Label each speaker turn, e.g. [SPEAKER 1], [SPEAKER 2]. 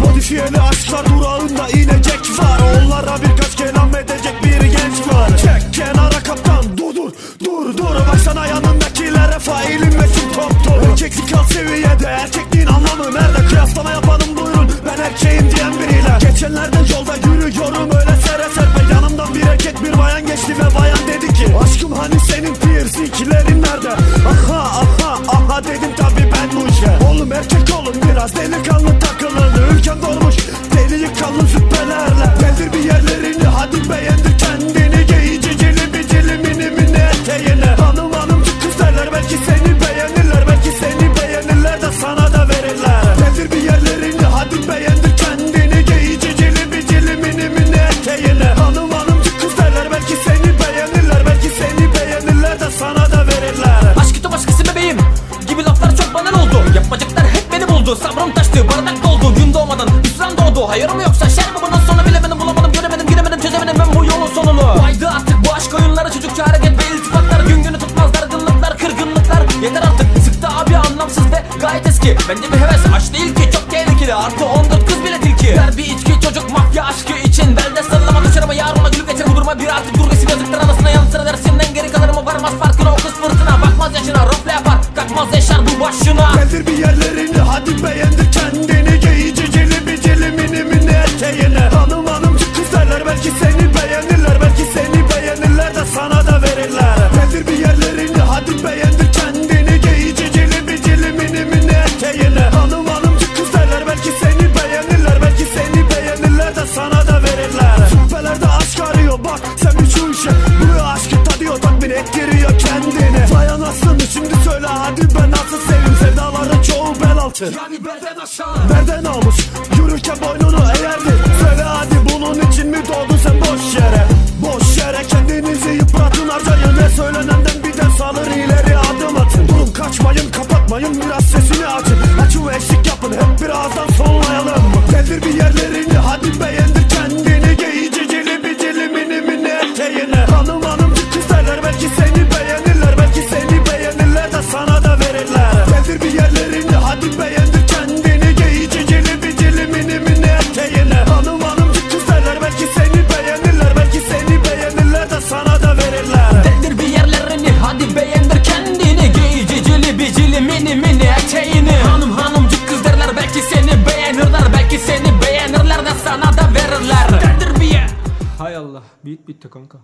[SPEAKER 1] Modifiyeli aşklar durağında inecek var. Onlara birkaç piercinglerin nerede? Aha aha aha dedim tabi ben bu işe. Oğlum erkek olun biraz delikanlı
[SPEAKER 2] buldu Sabrım taştı bardak doldu. Gün doğmadan hüsran doğdu. Hayır mı yoksa şer mi? Bunun sonu bilemedim bulamadım Göremedim giremedim çözemedim ben bu yolun sonunu. Haydi artık bu aşk oyunları çocukça hareket ve iltifatlar. Gün günü tutmaz dargınlıklar kırgınlıklar. Yeter artık sıktı abi anlamsız ve gayet eski. Bence bir heves aşk değil ki çok tehlikeli. Artı 14 kız bile tilki. Ver bir içki çocuk mafya aşkı için. Belde sallama düşer ama yarına gülüp geçer. Bu duruma Bir artık dur resim yazıktır Bu başına.
[SPEAKER 1] Deldir bir yerlerini hadi beğendir kendini. Giyici cili bicili mini mini eteğini çoğu bel altı.
[SPEAKER 2] Yani belden aşağı.
[SPEAKER 1] Nereden almış yürürken boynunu eğerdi. Söyle hadi bunun için mi doğdun sen? Boş yere Boş yere. Kendinizi yıpratın harcayın Ne söylenenden bir ders alır. İleri adım atın. Durun kaçmayın kapatmayın. Biraz sesini Açın
[SPEAKER 3] Beat bitti kanka.